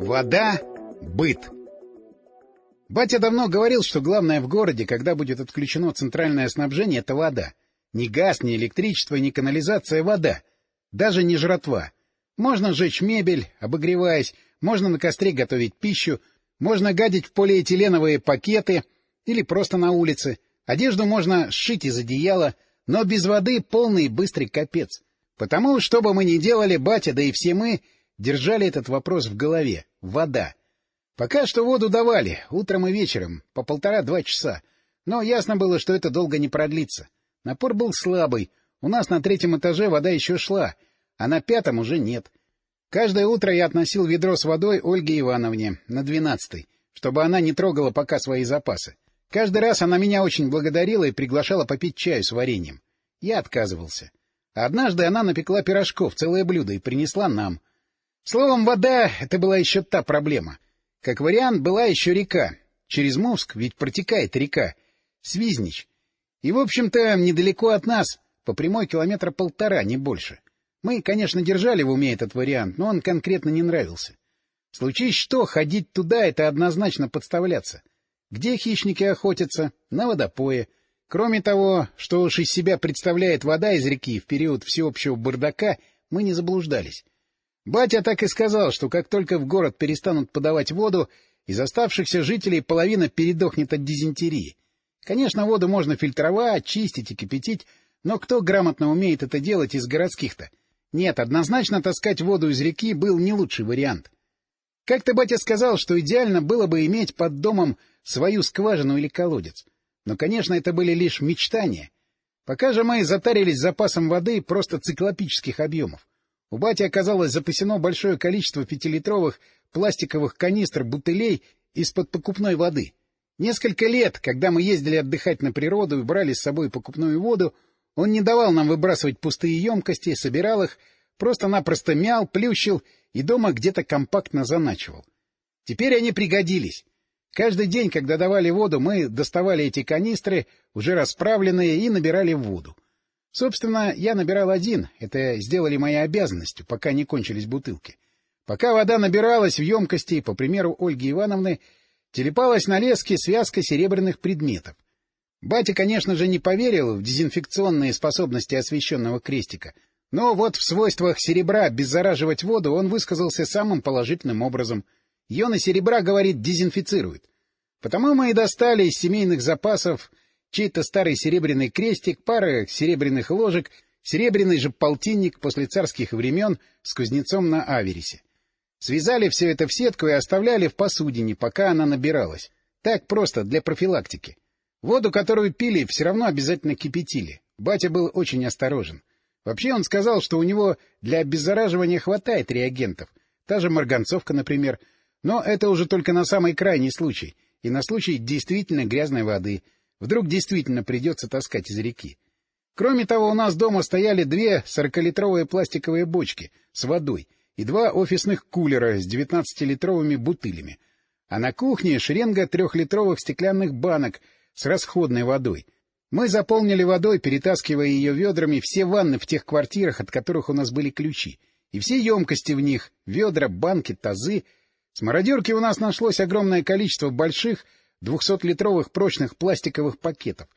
Вода — быт. Батя давно говорил, что главное в городе, когда будет отключено центральное снабжение, — это вода. Ни газ, ни электричество, ни канализация — вода. Даже не жратва. Можно сжечь мебель, обогреваясь, можно на костре готовить пищу, можно гадить в полиэтиленовые пакеты или просто на улице. Одежду можно сшить из одеяла, но без воды полный быстрый капец. Потому, что бы мы ни делали, батя, да и все мы, держали этот вопрос в голове. Вода. Пока что воду давали, утром и вечером, по полтора-два часа. Но ясно было, что это долго не продлится. Напор был слабый, у нас на третьем этаже вода еще шла, а на пятом уже нет. Каждое утро я относил ведро с водой Ольге Ивановне, на двенадцатый, чтобы она не трогала пока свои запасы. Каждый раз она меня очень благодарила и приглашала попить чаю с вареньем. Я отказывался. однажды она напекла пирожков, целое блюдо, и принесла нам. Словом, вода — это была еще та проблема. Как вариант, была еще река. Через Мовск ведь протекает река. Свизнич. И, в общем-то, недалеко от нас, по прямой километра полтора, не больше. Мы, конечно, держали в уме этот вариант, но он конкретно не нравился. Случись что, ходить туда — это однозначно подставляться. Где хищники охотятся? На водопое. Кроме того, что уж из себя представляет вода из реки в период всеобщего бардака, мы не заблуждались. Батя так и сказал, что как только в город перестанут подавать воду, из оставшихся жителей половина передохнет от дизентерии. Конечно, воду можно фильтровать, чистить и кипятить, но кто грамотно умеет это делать из городских-то? Нет, однозначно таскать воду из реки был не лучший вариант. Как-то батя сказал, что идеально было бы иметь под домом свою скважину или колодец. Но, конечно, это были лишь мечтания. Пока же мы затарились запасом воды просто циклопических объемов. У бати оказалось запасено большое количество пятилитровых пластиковых канистр бутылей из-под покупной воды. Несколько лет, когда мы ездили отдыхать на природу и брали с собой покупную воду, он не давал нам выбрасывать пустые емкости, собирал их, просто-напросто мял, плющил и дома где-то компактно заначивал. Теперь они пригодились. Каждый день, когда давали воду, мы доставали эти канистры, уже расправленные, и набирали воду. Собственно, я набирал один, это сделали моей обязанностью, пока не кончились бутылки. Пока вода набиралась в емкости, по примеру Ольги Ивановны, телепалась на леске связка серебряных предметов. Батя, конечно же, не поверил в дезинфекционные способности освещенного крестика, но вот в свойствах серебра обеззараживать воду он высказался самым положительным образом. Иона серебра, говорит, дезинфицирует. Потому мы и достали из семейных запасов чей-то старый серебряный крестик, пара серебряных ложек, серебряный же полтинник после царских времен с кузнецом на Аверисе. Связали все это в сетку и оставляли в посудине, пока она набиралась. Так просто, для профилактики. Воду, которую пили, все равно обязательно кипятили. Батя был очень осторожен. Вообще он сказал, что у него для обеззараживания хватает реагентов. Та же марганцовка, например. Но это уже только на самый крайний случай. И на случай действительно грязной воды — Вдруг действительно придется таскать из реки. Кроме того, у нас дома стояли две сорокалитровые пластиковые бочки с водой и два офисных кулера с девятнадцатилитровыми бутылями. А на кухне шеренга трехлитровых стеклянных банок с расходной водой. Мы заполнили водой, перетаскивая ее ведрами все ванны в тех квартирах, от которых у нас были ключи, и все емкости в них — ведра, банки, тазы. С мародерки у нас нашлось огромное количество больших — двухсотлитровых прочных пластиковых пакетов.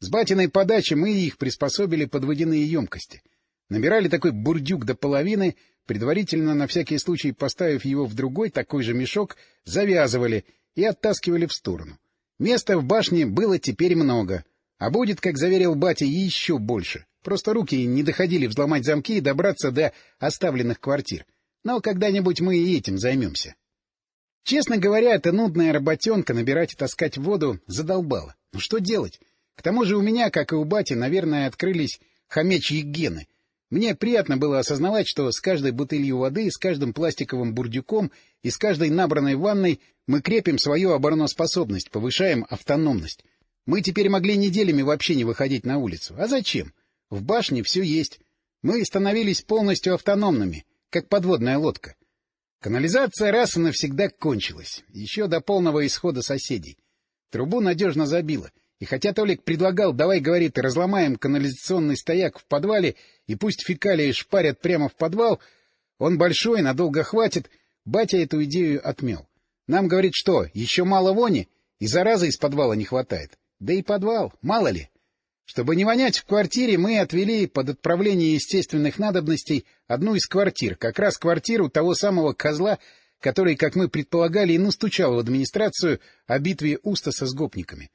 С батиной подачи мы их приспособили под водяные емкости. Набирали такой бурдюк до половины, предварительно на всякий случай поставив его в другой такой же мешок, завязывали и оттаскивали в сторону. Места в башне было теперь много, а будет, как заверил батя, еще больше. Просто руки не доходили взломать замки и добраться до оставленных квартир. Но когда-нибудь мы и этим займемся. Честно говоря, эта нудная работенка набирать и таскать воду задолбала. Ну что делать? К тому же у меня, как и у бати, наверное, открылись хомячьи гены. Мне приятно было осознавать, что с каждой бутылью воды, с каждым пластиковым бурдюком и с каждой набранной ванной мы крепим свою обороноспособность, повышаем автономность. Мы теперь могли неделями вообще не выходить на улицу. А зачем? В башне все есть. Мы становились полностью автономными, как подводная лодка. Канализация раз и навсегда кончилась, еще до полного исхода соседей. Трубу надежно забило, и хотя Толик предлагал, давай, говорит, разломаем канализационный стояк в подвале, и пусть фекалии шпарят прямо в подвал, он большой, надолго хватит, Батя эту идею отмел. Нам, говорит, что, еще мало вони, и заразы из подвала не хватает. Да и подвал, мало ли. Чтобы не вонять в квартире, мы отвели под отправление естественных надобностей одну из квартир, как раз квартиру того самого козла, который, как мы предполагали, и настучал в администрацию о битве Устаса с гопниками.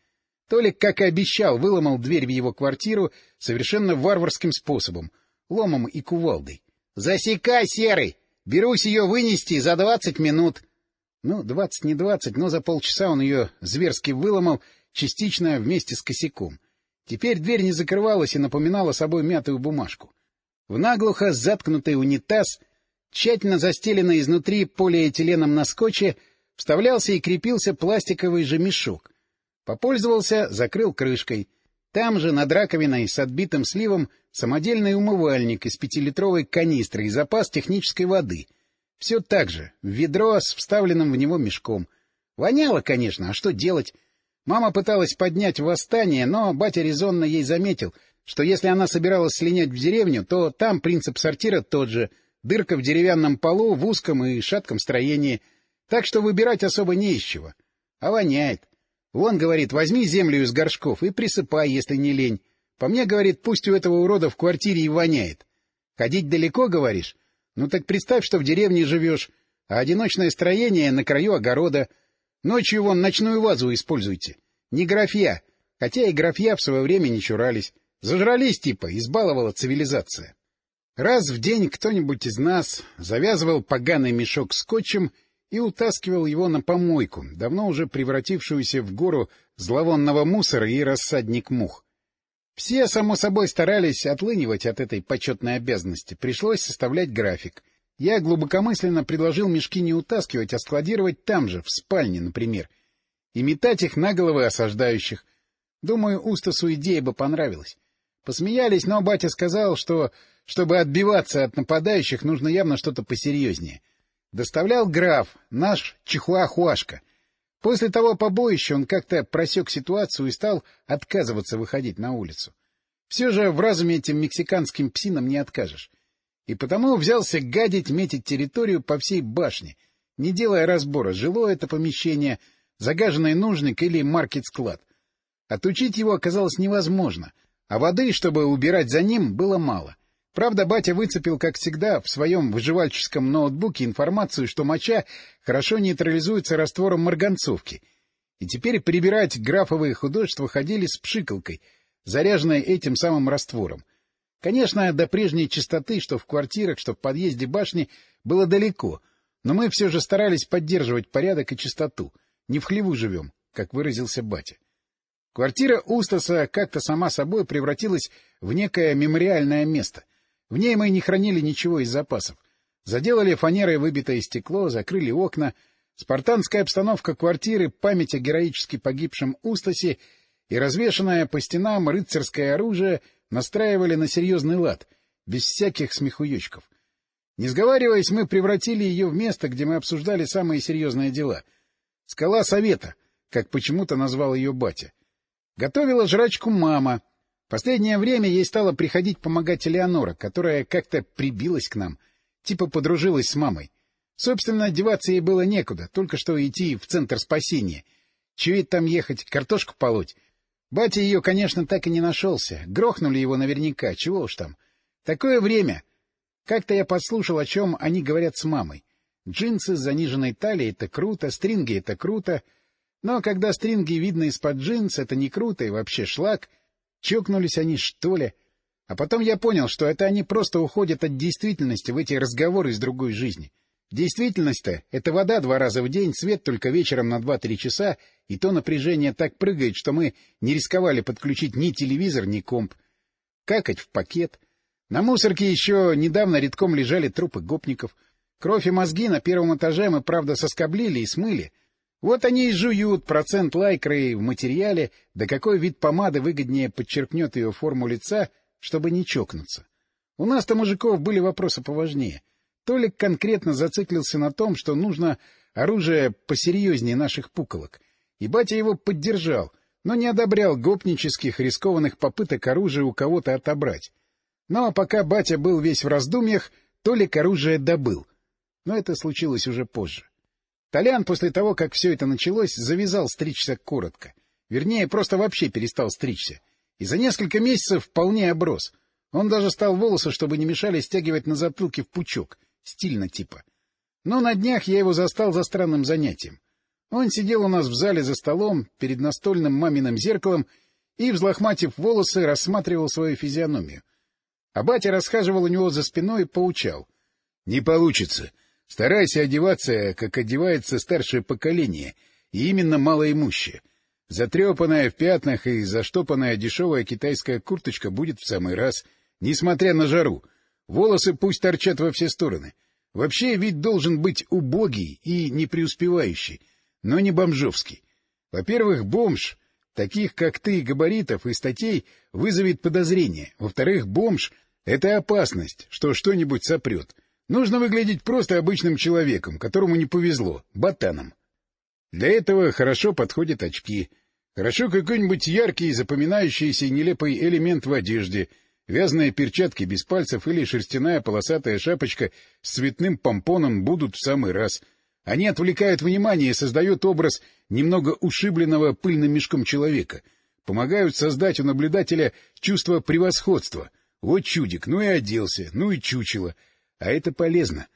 Толик, как и обещал, выломал дверь в его квартиру совершенно варварским способом — ломом и кувалдой. — Засекай, Серый! Берусь ее вынести за двадцать минут! Ну, двадцать не двадцать, но за полчаса он ее зверски выломал, частично вместе с косяком. Теперь дверь не закрывалась и напоминала собой мятую бумажку. В наглухо заткнутый унитаз, тщательно застеленный изнутри полиэтиленом на скотче, вставлялся и крепился пластиковый же мешок. Попользовался, закрыл крышкой. Там же, над раковиной с отбитым сливом, самодельный умывальник из пятилитровой канистры и запас технической воды — все так же, в ведро с вставленным в него мешком. Воняло, конечно, а что делать? Мама пыталась поднять восстание, но батя резонно ей заметил, что если она собиралась слинять в деревню, то там принцип сортира тот же — дырка в деревянном полу, в узком и шатком строении, так что выбирать особо не из чего. А воняет. Вон, говорит, возьми землю из горшков и присыпай, если не лень. По мне, говорит, пусть у этого урода в квартире и воняет. Ходить далеко, говоришь? Ну так представь, что в деревне живешь, а одиночное строение на краю огорода. Ночью вон ночную вазу используйте. Не графья, хотя и графья в свое время не чурались. Зажрались типа, избаловала цивилизация. Раз в день кто-нибудь из нас завязывал поганый мешок скотчем и утаскивал его на помойку, давно уже превратившуюся в гору зловонного мусора и рассадник мух. Все, само собой, старались отлынивать от этой почетной обязанности. Пришлось составлять график. Я глубокомысленно предложил мешки не утаскивать, а складировать там же, в спальне, например. И метать их на головы осаждающих. Думаю, Устасу идея бы понравилась. Посмеялись, но батя сказал, что, чтобы отбиваться от нападающих, нужно явно что-то посерьезнее. Доставлял граф, наш Чихуахуашка. После того побоища он как-то просек ситуацию и стал отказываться выходить на улицу. Все же в разуме этим мексиканским псинам не откажешь. И потому взялся гадить, метить территорию по всей башне, не делая разбора, жилое это помещение, загаженный нужник или маркет-склад. Отучить его оказалось невозможно, а воды, чтобы убирать за ним, было мало — Правда, батя выцепил, как всегда, в своем выживальческом ноутбуке информацию, что моча хорошо нейтрализуется раствором марганцовки. И теперь прибирать графовые художества ходили с пшикалкой, заряженной этим самым раствором. Конечно, до прежней чистоты, что в квартирах, что в подъезде башни, было далеко, но мы все же старались поддерживать порядок и чистоту. Не в хлеву живем, как выразился батя. Квартира Устаса как-то сама собой превратилась в некое мемориальное место — в ней мы не хранили ничего из запасов. Заделали фанерой выбитое стекло, закрыли окна. Спартанская обстановка квартиры, память о героически погибшем Устасе и развешанное по стенам рыцарское оружие настраивали на серьезный лад, без всяких смехуёчков. Не сговариваясь, мы превратили ее в место, где мы обсуждали самые серьезные дела. «Скала совета», как почему-то назвал ее батя. Готовила жрачку мама — Последнее время ей стало приходить помогать Элеонора, которая как-то прибилась к нам, типа подружилась с мамой. Собственно, деваться ей было некуда, только что идти в центр спасения. Чует там ехать, картошку полоть. Батя ее, конечно, так и не нашелся. Грохнули его наверняка, чего уж там. Такое время. Как-то я подслушал, о чем они говорят с мамой. Джинсы с заниженной талией — это круто, стринги — это круто. Но когда стринги видно из-под джинс, это не круто и вообще шлак — Чокнулись они, что ли? А потом я понял, что это они просто уходят от действительности в эти разговоры из другой жизни. Действительность-то — это вода два раза в день, свет только вечером на два-три часа, и то напряжение так прыгает, что мы не рисковали подключить ни телевизор, ни комп. Какать в пакет. На мусорке еще недавно редком лежали трупы гопников. Кровь и мозги на первом этаже мы, правда, соскоблили и смыли — вот они и жуют процент лайкры в материале, да какой вид помады выгоднее подчеркнет ее форму лица, чтобы не чокнуться. У нас-то, мужиков, были вопросы поважнее. Толик конкретно зациклился на том, что нужно оружие посерьезнее наших пуколок. И батя его поддержал, но не одобрял гопнических рискованных попыток оружие у кого-то отобрать. Но пока батя был весь в раздумьях, Толик оружие добыл. Но это случилось уже позже. Толян после того, как все это началось, завязал стричься коротко. Вернее, просто вообще перестал стричься. И за несколько месяцев вполне оброс. Он даже стал волосы, чтобы не мешали, стягивать на затылке в пучок. Стильно типа. Но на днях я его застал за странным занятием. Он сидел у нас в зале за столом, перед настольным маминым зеркалом, и, взлохматив волосы, рассматривал свою физиономию. А батя расхаживал у него за спиной и поучал. — Не получится. Старайся одеваться, как одевается старшее поколение, и именно малоимущее. Затрепанная в пятнах и заштопанная дешевая китайская курточка будет в самый раз, несмотря на жару. Волосы пусть торчат во все стороны. Вообще вид должен быть убогий и не преуспевающий, но не бомжовский. Во-первых, бомж, таких как ты, габаритов и статей, вызовет подозрение. Во-вторых, бомж — это опасность, что что-нибудь сопрет. Нужно выглядеть просто обычным человеком, которому не повезло, ботаном. Для этого хорошо подходят очки. Хорошо какой-нибудь яркий, запоминающийся нелепый элемент в одежде, вязаные перчатки без пальцев или шерстяная полосатая шапочка с цветным помпоном будут в самый раз. Они отвлекают внимание и создают образ немного ушибленного пыльным мешком человека, помогают создать у наблюдателя чувство превосходства. Вот чудик, ну и оделся, ну и чучело — а это полезно.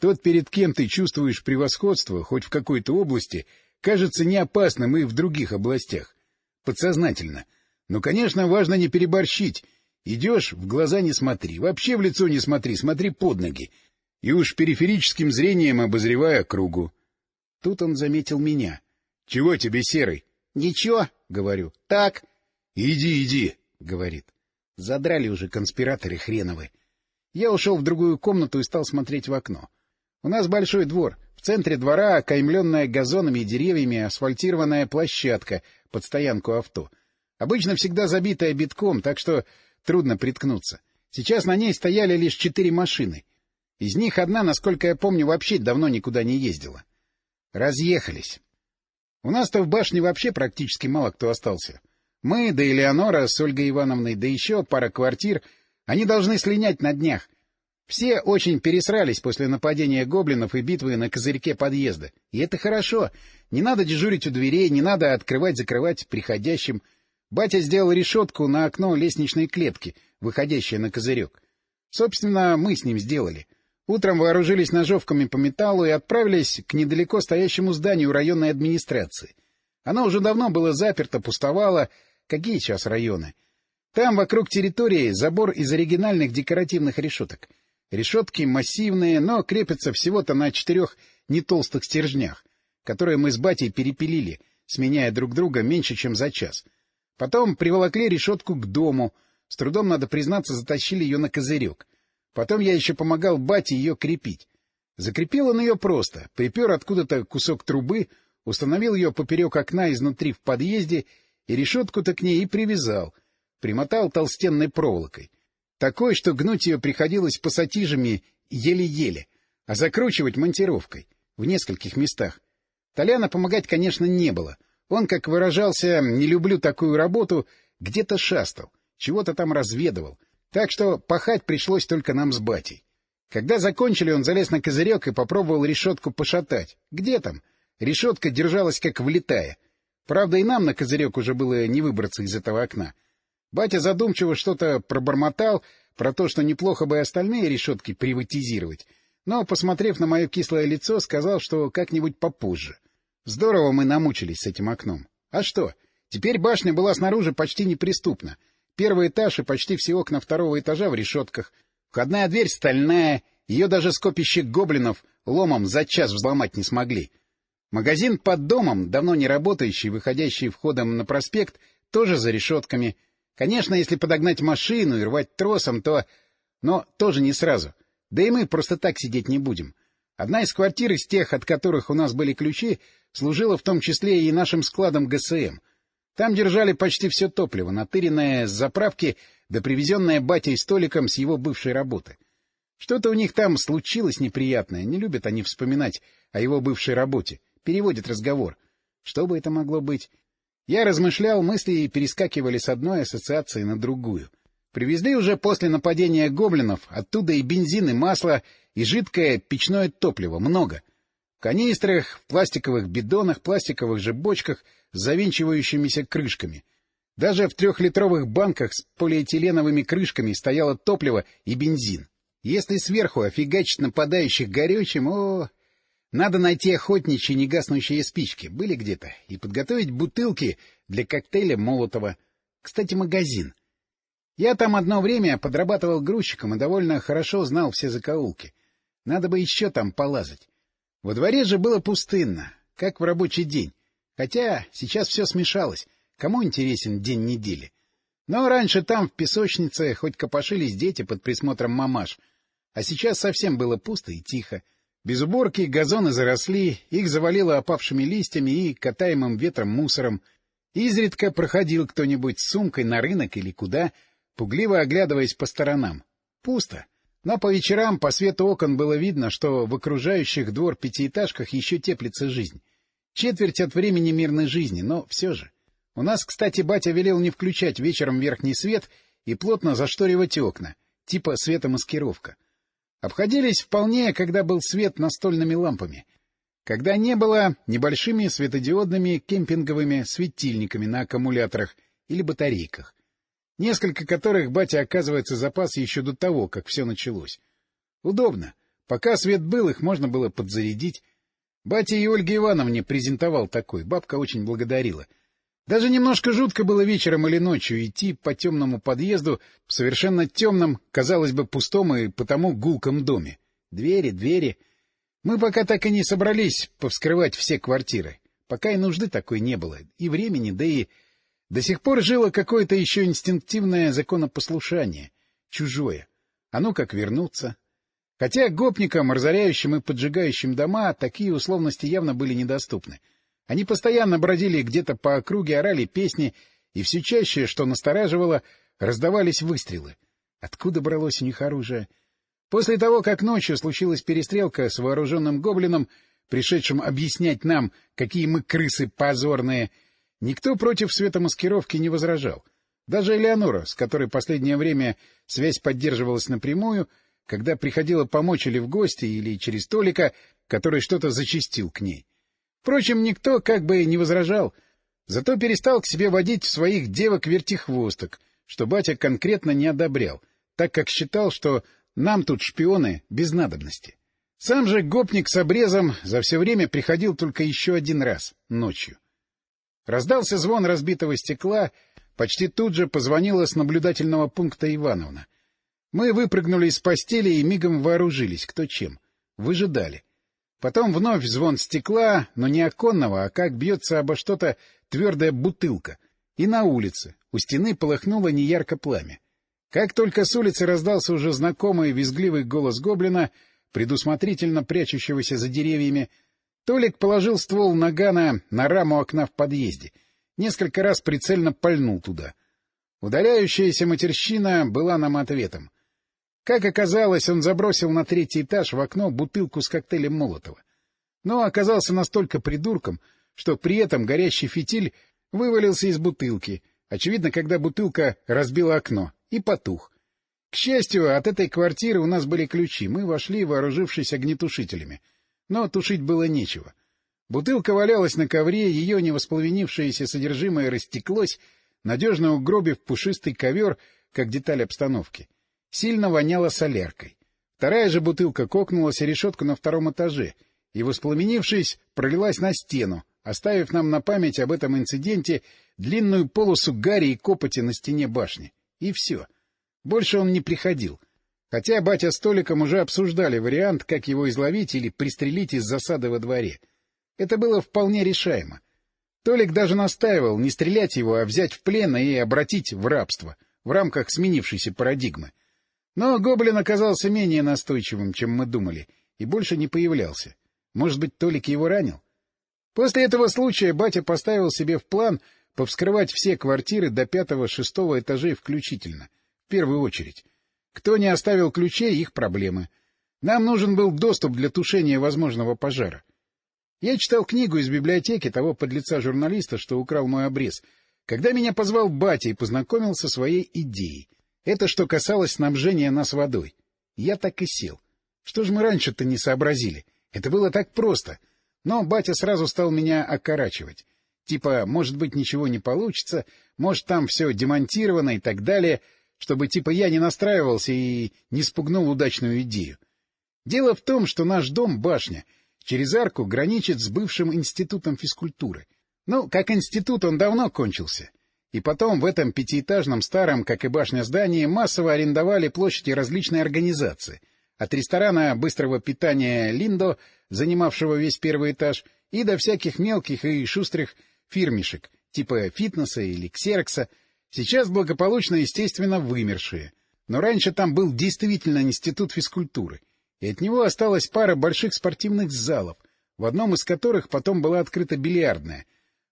Тот, перед кем ты чувствуешь превосходство, хоть в какой-то области, кажется не опасным и в других областях. Подсознательно. Но, конечно, важно не переборщить. Идешь, в глаза не смотри, вообще в лицо не смотри, смотри под ноги. И уж периферическим зрением обозревая кругу. Тут он заметил меня. — Чего тебе, Серый? — Ничего, — говорю. — Так. — Иди, иди, — говорит. Задрали уже конспираторы хреновы. Я ушел в другую комнату и стал смотреть в окно. У нас большой двор. В центре двора окаймленная газонами и деревьями асфальтированная площадка под стоянку авто. Обычно всегда забитая битком, так что трудно приткнуться. Сейчас на ней стояли лишь четыре машины. Из них одна, насколько я помню, вообще давно никуда не ездила. Разъехались. У нас-то в башне вообще практически мало кто остался. Мы, да Элеонора с Ольгой Ивановной, да еще пара квартир — они должны слинять на днях. Все очень пересрались после нападения гоблинов и битвы на козырьке подъезда. И это хорошо. Не надо дежурить у дверей, не надо открывать-закрывать приходящим. Батя сделал решетку на окно лестничной клетки, выходящее на козырек. Собственно, мы с ним сделали. Утром вооружились ножовками по металлу и отправились к недалеко стоящему зданию районной администрации. Оно уже давно было заперто, пустовало. Какие сейчас районы? — там вокруг территории забор из оригинальных декоративных решеток. Решетки массивные, но крепятся всего-то на четырех нетолстых стержнях, которые мы с батей перепилили, сменяя друг друга меньше, чем за час. Потом приволокли решетку к дому, с трудом, надо признаться, затащили ее на козырек. Потом я еще помогал бате ее крепить. Закрепил он ее просто, припер откуда-то кусок трубы, установил ее поперек окна изнутри в подъезде и решетку-то к ней и привязал — примотал толстенной проволокой. Такой, что гнуть ее приходилось пассатижами еле-еле, а закручивать монтировкой в нескольких местах. Толяна помогать, конечно, не было. Он, как выражался, не люблю такую работу, где-то шастал, чего-то там разведывал. Так что пахать пришлось только нам с батей. Когда закончили, он залез на козырек и попробовал решетку пошатать. Где там? Решетка держалась как влетая. Правда, и нам на козырек уже было не выбраться из этого окна. Батя задумчиво что-то пробормотал про то, что неплохо бы и остальные решетки приватизировать, но, посмотрев на мое кислое лицо, сказал, что как-нибудь попозже. Здорово мы намучились с этим окном. А что? Теперь башня была снаружи почти неприступна. Первый этаж и почти все окна второго этажа в решетках. Входная дверь стальная, ее даже скопище гоблинов ломом за час взломать не смогли. Магазин под домом, давно не работающий, выходящий входом на проспект, тоже за решетками — Конечно, если подогнать машину и рвать тросом, то... Но тоже не сразу. Да и мы просто так сидеть не будем. Одна из квартир из тех, от которых у нас были ключи, служила в том числе и нашим складом ГСМ. Там держали почти все топливо, натыренное с заправки, да привезенное батей столиком с его бывшей работы. Что-то у них там случилось неприятное, не любят они вспоминать о его бывшей работе, переводят разговор. Что бы это могло быть? Я размышлял, мысли перескакивали с одной ассоциации на другую. Привезли уже после нападения гоблинов, оттуда и бензин, и масло, и жидкое печное топливо, много. В канистрах, в пластиковых бидонах, пластиковых же бочках с завинчивающимися крышками. Даже в трехлитровых банках с полиэтиленовыми крышками стояло топливо и бензин. Если сверху офигачить нападающих горючим, о... Надо найти охотничьи негаснущие спички, были где-то, и подготовить бутылки для коктейля Молотова. Кстати, магазин. Я там одно время подрабатывал грузчиком и довольно хорошо знал все закоулки. Надо бы еще там полазать. Во дворе же было пустынно, как в рабочий день. Хотя сейчас все смешалось. Кому интересен день недели? Но раньше там, в песочнице, хоть копошились дети под присмотром мамаш. А сейчас совсем было пусто и тихо. Без уборки газоны заросли, их завалило опавшими листьями и катаемым ветром мусором. Изредка проходил кто-нибудь с сумкой на рынок или куда, пугливо оглядываясь по сторонам. Пусто. Но по вечерам по свету окон было видно, что в окружающих двор пятиэтажках еще теплится жизнь. Четверть от времени мирной жизни, но все же. У нас, кстати, батя велел не включать вечером верхний свет и плотно зашторивать окна, типа светомаскировка. Обходились вполне, когда был свет настольными лампами. Когда не было небольшими светодиодными кемпинговыми светильниками на аккумуляторах или батарейках. Несколько которых батя, оказывается, запас еще до того, как все началось. Удобно. Пока свет был, их можно было подзарядить. Батя и Ольге Ивановне презентовал такой, бабка очень благодарила — даже немножко жутко было вечером или ночью идти по темному подъезду в совершенно темном, казалось бы, пустом и потому гулком доме. Двери, двери. Мы пока так и не собрались повскрывать все квартиры. Пока и нужды такой не было, и времени, да и... До сих пор жило какое-то еще инстинктивное законопослушание, чужое. Ну как вернуться? Хотя гопникам, разоряющим и поджигающим дома, такие условности явно были недоступны. Они постоянно бродили где-то по округе, орали песни, и все чаще, что настораживало, раздавались выстрелы. Откуда бралось у них оружие? После того, как ночью случилась перестрелка с вооруженным гоблином, пришедшим объяснять нам, какие мы крысы позорные, никто против светомаскировки не возражал. Даже Элеонора, с которой последнее время связь поддерживалась напрямую, когда приходила помочь или в гости, или через Толика, который что-то зачистил к ней. Впрочем, никто как бы не возражал, зато перестал к себе водить своих девок-вертихвосток, что батя конкретно не одобрял, так как считал, что нам тут шпионы без надобности. Сам же гопник с обрезом за все время приходил только еще один раз, ночью. Раздался звон разбитого стекла, почти тут же позвонила с наблюдательного пункта Ивановна. Мы выпрыгнули из постели и мигом вооружились, кто чем. Выжидали. Потом вновь звон стекла, но не оконного, а как бьется обо что-то твердая бутылка. И на улице. У стены полыхнуло неярко пламя. Как только с улицы раздался уже знакомый визгливый голос гоблина, предусмотрительно прячущегося за деревьями, Толик положил ствол нагана на раму окна в подъезде. Несколько раз прицельно пальнул туда. Удаляющаяся матерщина была нам ответом. Как оказалось, он забросил на третий этаж в окно бутылку с коктейлем Молотова. Но оказался настолько придурком, что при этом горящий фитиль вывалился из бутылки, очевидно, когда бутылка разбила окно, и потух. К счастью, от этой квартиры у нас были ключи, мы вошли, вооружившись огнетушителями. Но тушить было нечего. Бутылка валялась на ковре, ее невоспламенившееся содержимое растеклось, надежно угробив пушистый ковер, как деталь обстановки. Сильно воняло соляркой. Вторая же бутылка кокнулась о решетку на втором этаже и, воспламенившись, пролилась на стену, оставив нам на память об этом инциденте длинную полосу гари и копоти на стене башни. И все. Больше он не приходил. Хотя батя с Толиком уже обсуждали вариант, как его изловить или пристрелить из засады во дворе. Это было вполне решаемо. Толик даже настаивал не стрелять его, а взять в плен и обратить в рабство в рамках сменившейся парадигмы. Но гоблин оказался менее настойчивым, чем мы думали, и больше не появлялся. Может быть, Толик его ранил? После этого случая батя поставил себе в план повскрывать все квартиры до пятого-шестого этажей включительно, в первую очередь. Кто не оставил ключей — их проблемы. Нам нужен был доступ для тушения возможного пожара. Я читал книгу из библиотеки того подлеца журналиста, что украл мой обрез, когда меня позвал батя и познакомил со своей идеей — Это что касалось снабжения нас водой. Я так и сел. Что ж мы раньше-то не сообразили? Это было так просто. Но батя сразу стал меня окорачивать. Типа, может быть, ничего не получится, может, там все демонтировано и так далее, чтобы типа я не настраивался и не спугнул удачную идею. Дело в том, что наш дом, башня, через арку граничит с бывшим институтом физкультуры. Ну, как институт он давно кончился. И потом в этом пятиэтажном старом, как и башня здании, массово арендовали площади различные организации. От ресторана быстрого питания «Линдо», занимавшего весь первый этаж, и до всяких мелких и шустрых фирмишек, типа фитнеса или ксерокса, сейчас благополучно, естественно, вымершие. Но раньше там был действительно институт физкультуры, и от него осталась пара больших спортивных залов, в одном из которых потом была открыта бильярдная,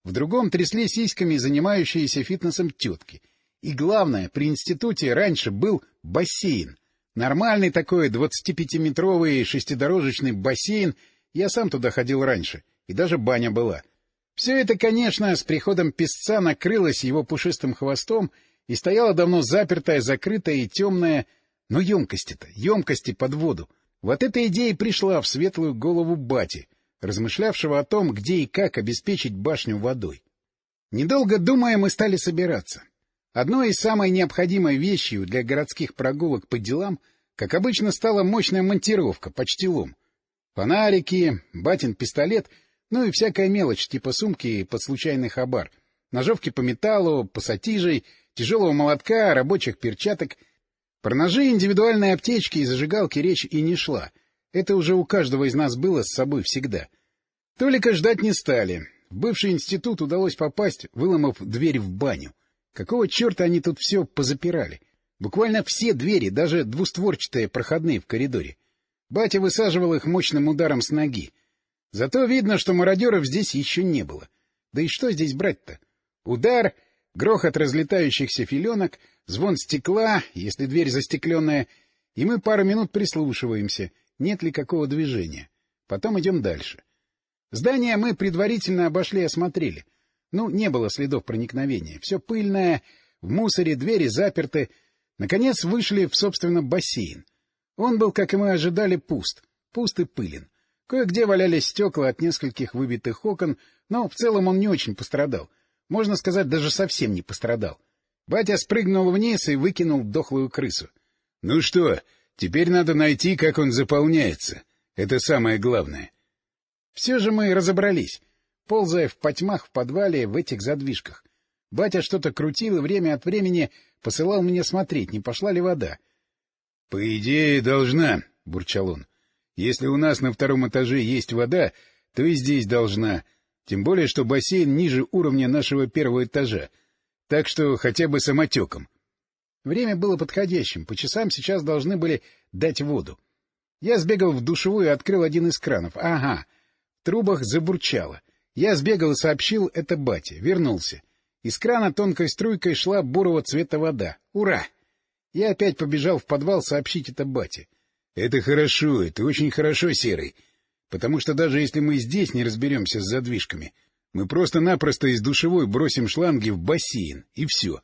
в другом трясли сиськами занимающиеся фитнесом тетки. И главное, при институте раньше был бассейн. Нормальный такой 25-метровый шестидорожечный бассейн, я сам туда ходил раньше, и даже баня была. Все это, конечно, с приходом песца накрылось его пушистым хвостом и стояла давно запертая, закрытая и темная... Но емкости-то, емкости под воду. Вот эта идея пришла в светлую голову бати, размышлявшего о том, где и как обеспечить башню водой. Недолго думая, мы стали собираться. Одной из самой необходимой вещью для городских прогулок по делам, как обычно, стала мощная монтировка, почти лом. Фонарики, батин пистолет — ну и всякая мелочь, типа сумки под случайный хабар. Ножовки по металлу, пассатижей, тяжелого молотка, рабочих перчаток. Про ножи, индивидуальные аптечки и зажигалки речь и не шла. Это уже у каждого из нас было с собой всегда. Толика ждать не стали. В бывший институт удалось попасть, выломав дверь в баню. Какого черта они тут все позапирали? Буквально все двери, даже двустворчатые, проходные в коридоре. Батя высаживал их мощным ударом с ноги. Зато видно, что мародеров здесь еще не было. Да и что здесь брать-то? Удар, грохот разлетающихся филенок, звон стекла, если дверь застекленная, и мы пару минут прислушиваемся, нет ли какого движения. Потом идем дальше. Здание мы предварительно обошли и осмотрели. Ну, не было следов проникновения. Все пыльное, в мусоре, двери заперты. Наконец вышли в, собственно, бассейн. Он был, как и мы ожидали, пуст. Пуст и пылен. Кое-где валялись стекла от нескольких выбитых окон, но в целом он не очень пострадал. Можно сказать, даже совсем не пострадал. Батя спрыгнул вниз и выкинул дохлую крысу. — Ну что, теперь надо найти, как он заполняется. Это самое главное. Все же мы разобрались, ползая в потьмах в подвале в этих задвижках. Батя что-то крутил и время от времени посылал меня смотреть, не пошла ли вода. — По идее, должна, — бурчал он. Если у нас на втором этаже есть вода, то и здесь должна. Тем более, что бассейн ниже уровня нашего первого этажа. Так что хотя бы самотеком. Время было подходящим. По часам сейчас должны были дать воду. Я сбегал в душевую и открыл один из кранов. Ага. В трубах забурчало. Я сбегал и сообщил это бате. Вернулся. Из крана тонкой струйкой шла бурого цвета вода. Ура! Я опять побежал в подвал сообщить это бате. Это хорошо, это очень хорошо, Серый. Потому что даже если мы здесь не разберемся с задвижками, мы просто-напросто из душевой бросим шланги в бассейн, и все.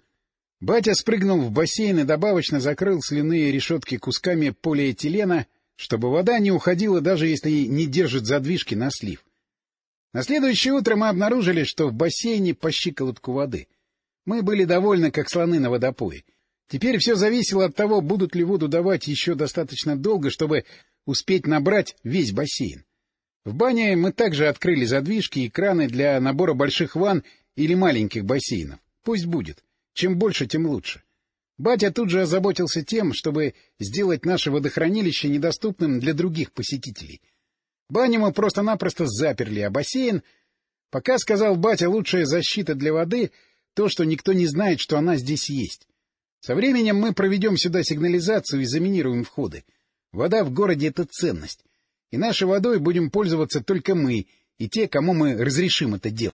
Батя спрыгнул в бассейн и добавочно закрыл сляные решетки кусками полиэтилена, чтобы вода не уходила, даже если не держит задвижки на слив. На следующее утро мы обнаружили, что в бассейне по щиколотку воды. Мы были довольны, как слоны на водопое. Теперь все зависело от того, будут ли воду давать еще достаточно долго, чтобы успеть набрать весь бассейн. В бане мы также открыли задвижки и краны для набора больших ванн или маленьких бассейнов. Пусть будет. Чем больше, тем лучше. Батя тут же озаботился тем, чтобы сделать наше водохранилище недоступным для других посетителей. Баню мы просто-напросто заперли, а бассейн... Пока, сказал батя, лучшая защита для воды — то, что никто не знает, что она здесь есть. Со временем мы проведем сюда сигнализацию и заминируем входы. Вода в городе — это ценность. И нашей водой будем пользоваться только мы и те, кому мы разрешим это делать.